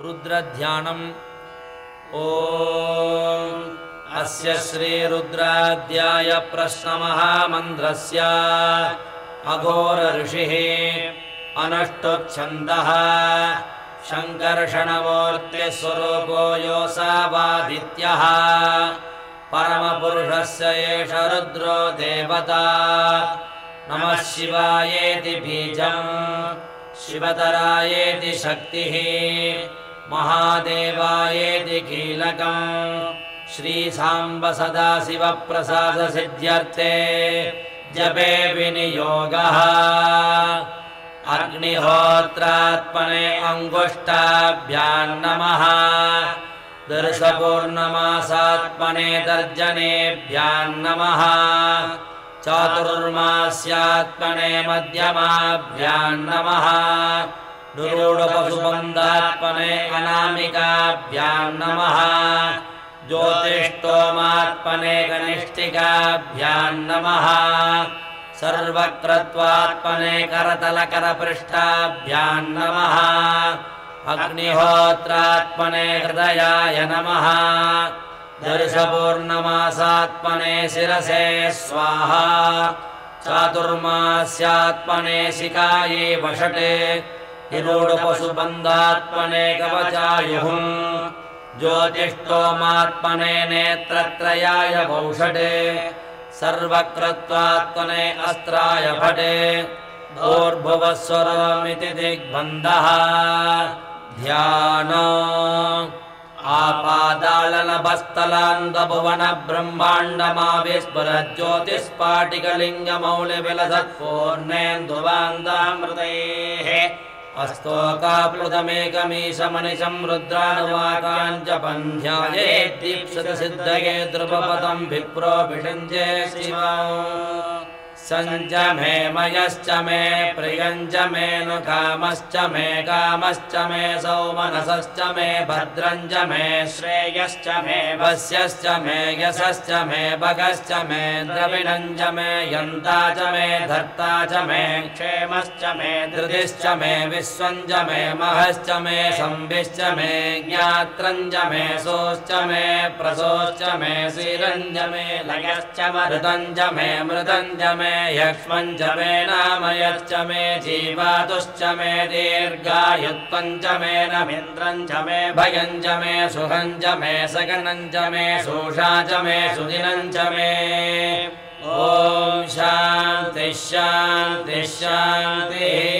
रुद्रध्यानम्। ओ अस्य श्रीरुद्राध्याय प्रश्नमहामन्त्रस्य। अघोरऋषिः। अनष्टुच्छन्दः। शङ्कर्षणमूर्तिस्वरूपो योऽसावादित्यः। परमपुरुषस्य एष रुद्रो देवता। नमः शिवायेति बीजम्। शिवतरायेति शक्तिः महादेवायेति कीलकम् श्रीसाम्ब सदाशिवप्रसादसिद्ध्यर्थे जपे विनियोगः। अग्निहोत्रात्मने अङ्गुष्टाभ्यान्नमः दर्शपूर्णमासात्मने तर्जनेभ्यान्नमः चातुर्मास्यात्मने मध्यमाभ्यान्नमः दुरूढपशुबन्धात्मने अनामिकाभ्यान्नमः ज्योतिष्टोमात्मने कनिष्ठिकाभ्यान्नमः सर्वक्रत्वात्मने करतलकरपृष्ठाभ्यान्नमः अग्निहोत्रात्मने हृदयाय नमः। दर्शपूर्णमासात्मने शिरसे स्वाहा। चातुर्मास्यात्मने शिकाये वषटे हिरोडपशुबन्धात्मने कवचायुः ज्योतिष्टोमात्मने नेत्रत्रयाय वौषटे सर्वक्रत्वात्मने अस्त्राय भटे भूर्भुवस्वरमिति दिग्बन्धः। ध्यान। ब्रह्माण्डमाविस्फुरज्योतिस्पाटिकलिङ्गमौलिविलसत्पूर्णेन्दुवान्दामृतैः अस्तोकाप्लुतमेकमीशमनिशं रुद्रानुवाकाञ्च दीप्सतसिद्धये ध्रुवपदम् विप्रोऽभिषञ्जे शिवा सञ्च मे मयश्च मे नु कामश्च मे कामश्च मे सौमनसश्च मे भद्रञ्च मे श्रेयश्च मे वस्यश्च मे यशश्च मे भगश्च मे द्रविणञ्च मे यन्ता च मे धर्ता च मे क्षेमश्च मे धृतिश्च मे विश्वञ्च मे महश्च मे संविश्च मे ज्ञात्रञ्च मे सोश्च मे प्रसोश्च मे श्रीरञ्ज मे लयश्च मृतञ्च मे मृदञ्च मे मे नामयश्च मे जीवातुश्च मे दीर्घायुत्वञ्च मे नमिन्द्रञ्च मे भयञ्च मे सुखञ्च मे सगनञ्च मे शोषा च मे सुदिनञ्च मे। ॐ शान्तिः शान्तिः शान्तिः